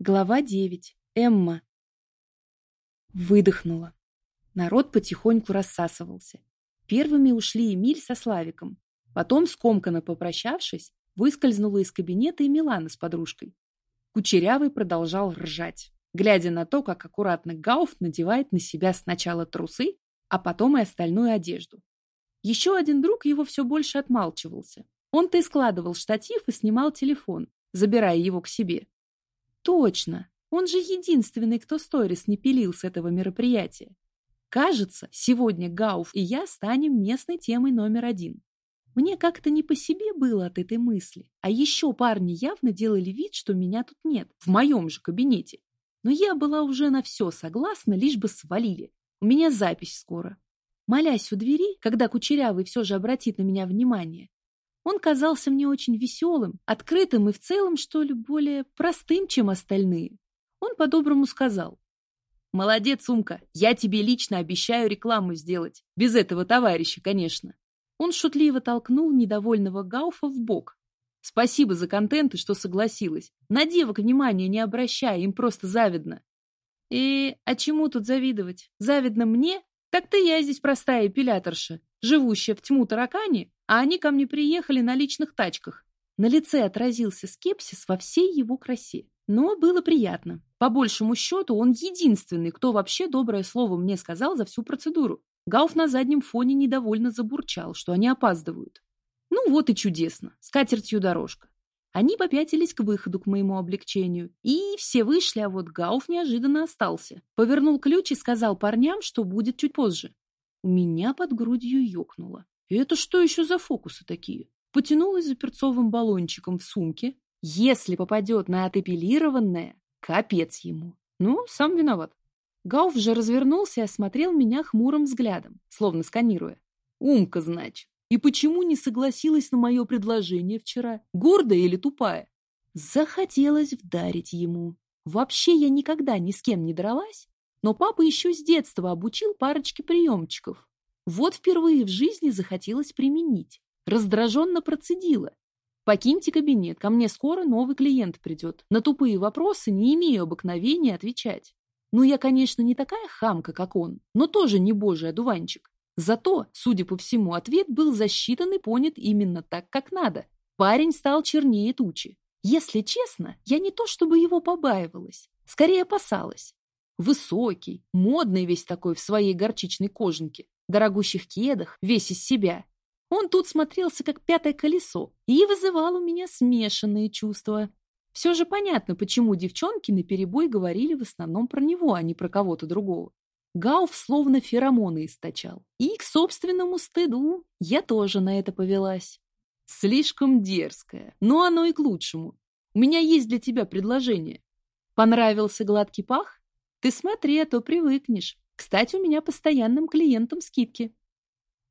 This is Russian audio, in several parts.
Глава 9. Эмма. Выдохнула. Народ потихоньку рассасывался. Первыми ушли Эмиль со Славиком. Потом, скомканно попрощавшись, выскользнула из кабинета и Милана с подружкой. Кучерявый продолжал ржать, глядя на то, как аккуратно Гауф надевает на себя сначала трусы, а потом и остальную одежду. Еще один друг его все больше отмалчивался. Он-то и складывал штатив и снимал телефон, забирая его к себе. Точно, он же единственный, кто сторис не пилил с этого мероприятия. Кажется, сегодня Гауф и я станем местной темой номер один. Мне как-то не по себе было от этой мысли, а еще парни явно делали вид, что меня тут нет, в моем же кабинете. Но я была уже на все согласна, лишь бы свалили. У меня запись скоро. Молясь у двери, когда Кучерявый все же обратит на меня внимание, он казался мне очень веселым, открытым и в целом, что ли, более простым, чем остальные. Он по-доброму сказал. «Молодец, Умка, я тебе лично обещаю рекламу сделать. Без этого товарища, конечно». Он шутливо толкнул недовольного Гауфа в бок. «Спасибо за контент и что согласилась. На девок внимания не обращай, им просто завидно». «И а чему тут завидовать? Завидно мне? Так-то я здесь простая эпиляторша, живущая в тьму таракани, а они ко мне приехали на личных тачках. На лице отразился скепсис во всей его красе. Но было приятно. По большему счету, он единственный, кто вообще доброе слово мне сказал за всю процедуру. Гауф на заднем фоне недовольно забурчал, что они опаздывают. Ну вот и чудесно, с катертью дорожка. Они попятились к выходу к моему облегчению, и все вышли, а вот Гауф неожиданно остался. Повернул ключ и сказал парням, что будет чуть позже. У меня под грудью ёкнуло. И это что еще за фокусы такие? Потянулась за перцовым баллончиком в сумке. Если попадет на отепилированное, капец ему. Ну, сам виноват. Гауф же развернулся и осмотрел меня хмурым взглядом, словно сканируя. Умка, значит. И почему не согласилась на мое предложение вчера? Гордая или тупая? Захотелось вдарить ему. Вообще я никогда ни с кем не дралась, но папа еще с детства обучил парочке приемчиков. Вот впервые в жизни захотелось применить. Раздраженно процедила. Покиньте кабинет, ко мне скоро новый клиент придет. На тупые вопросы не имею обыкновения отвечать. Ну, я, конечно, не такая хамка, как он, но тоже не божий одуванчик. Зато, судя по всему, ответ был засчитан и понят именно так, как надо. Парень стал чернее тучи. Если честно, я не то чтобы его побаивалась, скорее опасалась. Высокий, модный весь такой в своей горчичной кожанке, дорогущих кедах, весь из себя. Он тут смотрелся как пятое колесо и вызывал у меня смешанные чувства. Все же понятно, почему девчонки наперебой говорили в основном про него, а не про кого-то другого. Гауф словно феромоны источал. И к собственному стыду я тоже на это повелась. Слишком дерзкая, но оно и к лучшему. У меня есть для тебя предложение. Понравился гладкий пах? Ты смотри, а то привыкнешь. Кстати, у меня постоянным клиентам скидки.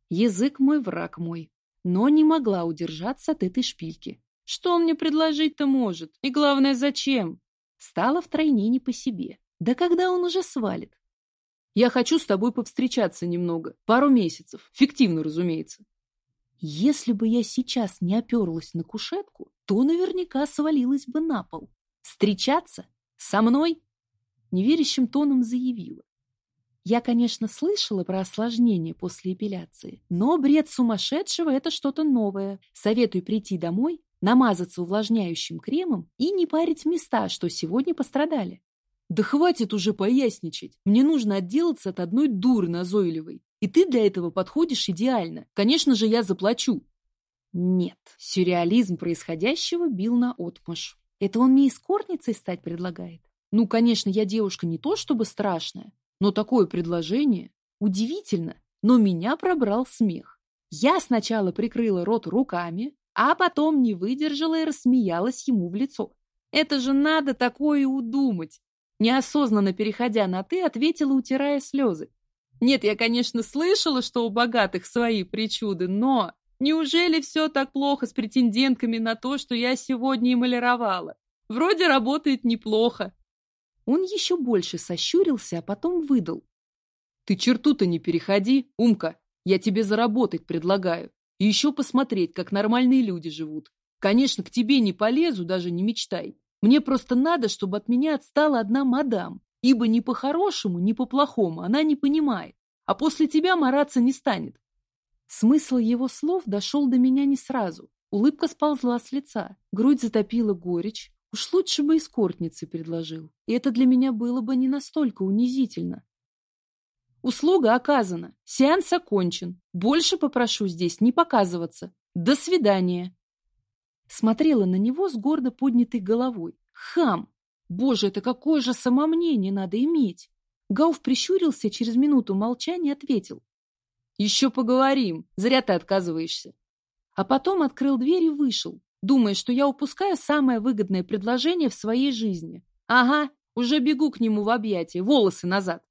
Язык мой, враг мой. Но не могла удержаться от этой шпильки. Что он мне предложить-то может? И главное, зачем? Стало втройне не по себе. Да когда он уже свалит? Я хочу с тобой повстречаться немного. Пару месяцев. Фиктивно, разумеется. Если бы я сейчас не оперлась на кушетку, то наверняка свалилась бы на пол. Встречаться? Со мной? Неверящим тоном заявила. Я, конечно, слышала про осложнения после эпиляции, но бред сумасшедшего – это что-то новое. Советую прийти домой, намазаться увлажняющим кремом и не парить места, что сегодня пострадали. Да хватит уже поясничать. Мне нужно отделаться от одной дуры назойливой. И ты для этого подходишь идеально. Конечно же, я заплачу. Нет, сюрреализм происходящего бил на отмашь. Это он мне эскортницей стать предлагает? Ну, конечно, я девушка не то чтобы страшная, но такое предложение удивительно, но меня пробрал смех. Я сначала прикрыла рот руками, а потом не выдержала и рассмеялась ему в лицо. Это же надо такое удумать. Неосознанно переходя на «ты», ответила, утирая слезы. Нет, я, конечно, слышала, что у богатых свои причуды, но неужели все так плохо с претендентками на то, что я сегодня эмалировала? Вроде работает неплохо. Он еще больше сощурился, а потом выдал. «Ты черту-то не переходи, Умка. Я тебе заработать предлагаю. И еще посмотреть, как нормальные люди живут. Конечно, к тебе не полезу, даже не мечтай. Мне просто надо, чтобы от меня отстала одна мадам, ибо ни по-хорошему, ни по-плохому она не понимает, а после тебя мараться не станет. Смысл его слов дошел до меня не сразу. Улыбка сползла с лица, грудь затопила горечь. Уж лучше бы эскортницы предложил, и это для меня было бы не настолько унизительно. Услуга оказана, сеанс окончен. Больше попрошу здесь не показываться. До свидания. Смотрела на него с гордо поднятой головой. Хам! Боже, это какое же самомнение надо иметь! Гауф прищурился, через минуту молчания ответил. Еще поговорим, зря ты отказываешься. А потом открыл дверь и вышел, думая, что я упускаю самое выгодное предложение в своей жизни. Ага, уже бегу к нему в объятия, волосы назад.